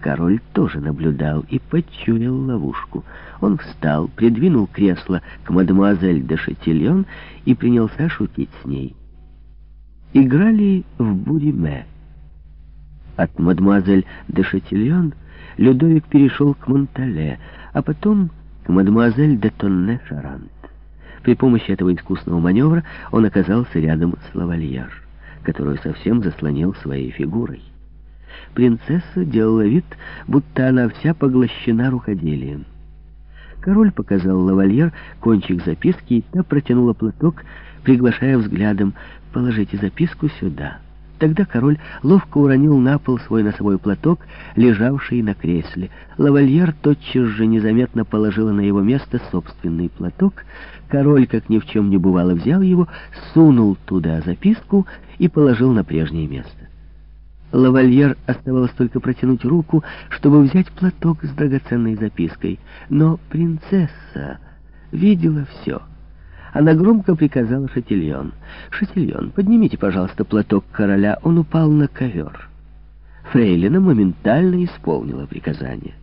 Король тоже наблюдал и почуял ловушку. Он встал, придвинул кресло к мадемуазель де Шатильон и принялся шутить с ней. Играли в буриме. От мадемуазель де Шатильон Людовик перешел к Монтале, а потом к мадемуазель де Тонне Шарант. При помощи этого искусного маневра он оказался рядом с лавальяр, которую совсем заслонил своей фигурой. Принцесса делала вид, будто она вся поглощена рукоделием. Король показал лавальер кончик записки, и та протянула платок, приглашая взглядом «Положите записку сюда». Тогда король ловко уронил на пол свой носовой платок, лежавший на кресле. Лавальер тотчас же незаметно положила на его место собственный платок. Король, как ни в чем не бывало, взял его, сунул туда записку и положил на прежнее место. Лавальер оставалось только протянуть руку, чтобы взять платок с драгоценной запиской. Но принцесса видела все. Она громко приказала Шатильон. «Шатильон, поднимите, пожалуйста, платок короля. Он упал на ковер». Фрейлина моментально исполнила приказание.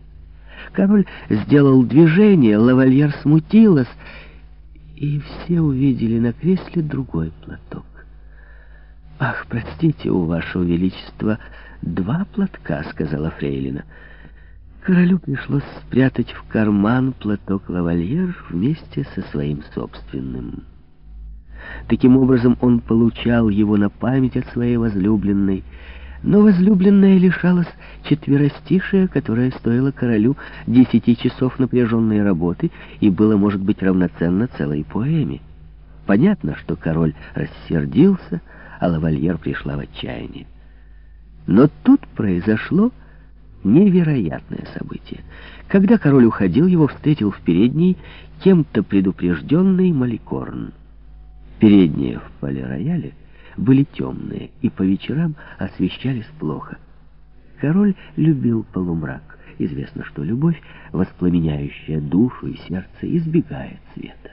Король сделал движение, лавальер смутилась, и все увидели на кресле другой платок. «Ах, простите, у вашего величества два платка», — сказала Фрейлина. Королю пришлось спрятать в карман платок лавальер вместе со своим собственным. Таким образом, он получал его на память от своей возлюбленной, но возлюбленная лишалась четверостишия, которое стоило королю десяти часов напряженной работы и было, может быть, равноценно целой поэме. Понятно, что король рассердился, а лавальер пришла в отчаяние. Но тут произошло невероятное событие. Когда король уходил, его встретил в передней кем-то предупрежденный Маликорн. Передние в поле-рояле были темные и по вечерам освещались плохо. Король любил полумрак. Известно, что любовь, воспламеняющая душу и сердце, избегает света.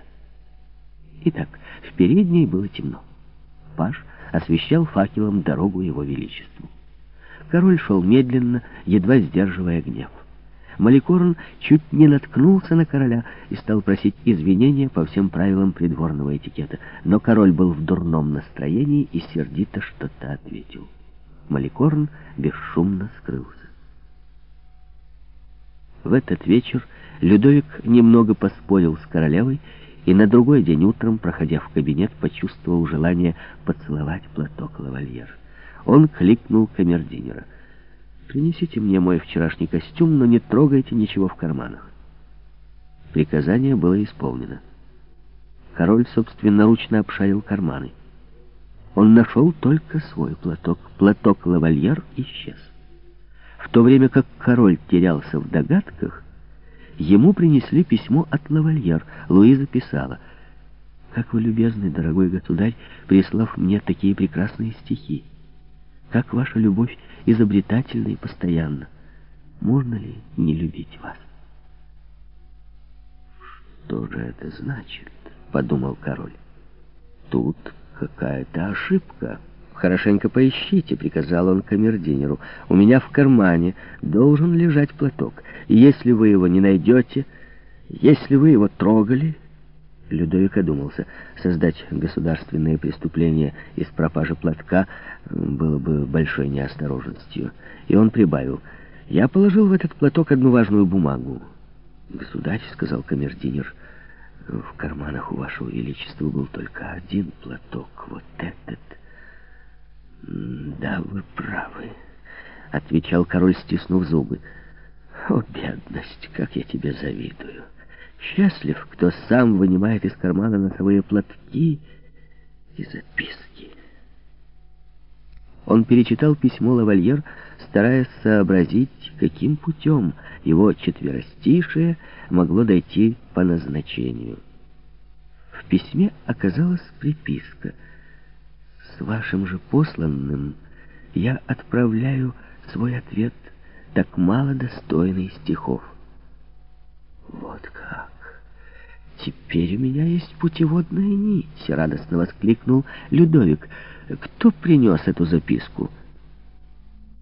Итак, в передней было темно. Паш освещал факелом дорогу его величеству. Король шел медленно, едва сдерживая гнев. Маликорн чуть не наткнулся на короля и стал просить извинения по всем правилам придворного этикета. Но король был в дурном настроении и сердито что-то ответил. Маликорн бесшумно скрылся. В этот вечер Людовик немного поспорил с королевой и на другой день утром, проходя в кабинет, почувствовал желание поцеловать платок лавальер. Он кликнул камердинера. «Принесите мне мой вчерашний костюм, но не трогайте ничего в карманах». Приказание было исполнено. Король собственноручно обшарил карманы. Он нашел только свой платок. Платок лавальер исчез. В то время как король терялся в догадках, ему принесли письмо от лавальер. Луиза писала, «Как вы любезны, дорогой государь, прислав мне такие прекрасные стихи. Как ваша любовь изобретательна и постоянна. Можно ли не любить вас? Что же это значит? Подумал король. Тут какая-то ошибка. «Хорошенько поищите», — приказал он камердинеру. «У меня в кармане должен лежать платок. Если вы его не найдете, если вы его трогали, Людовик одумался. Создать государственное преступление из пропажи платка было бы большой неосторожностью. И он прибавил. «Я положил в этот платок одну важную бумагу». «Государь», — сказал камердинер, — «в карманах у вашего величества был только один платок, вот этот». «Да, вы правы», — отвечал король, стиснув зубы. «О, бедность, как я тебе завидую!» Счастлив, кто сам вынимает из кармана носовые платки и записки. Он перечитал письмо лавальер, стараясь сообразить, каким путем его четверостишее могло дойти по назначению. В письме оказалась приписка. «С вашим же посланным я отправляю свой ответ, так мало достойный стихов». Вот как! «Теперь у меня есть путеводная нить!» — радостно воскликнул Людовик. «Кто принес эту записку?»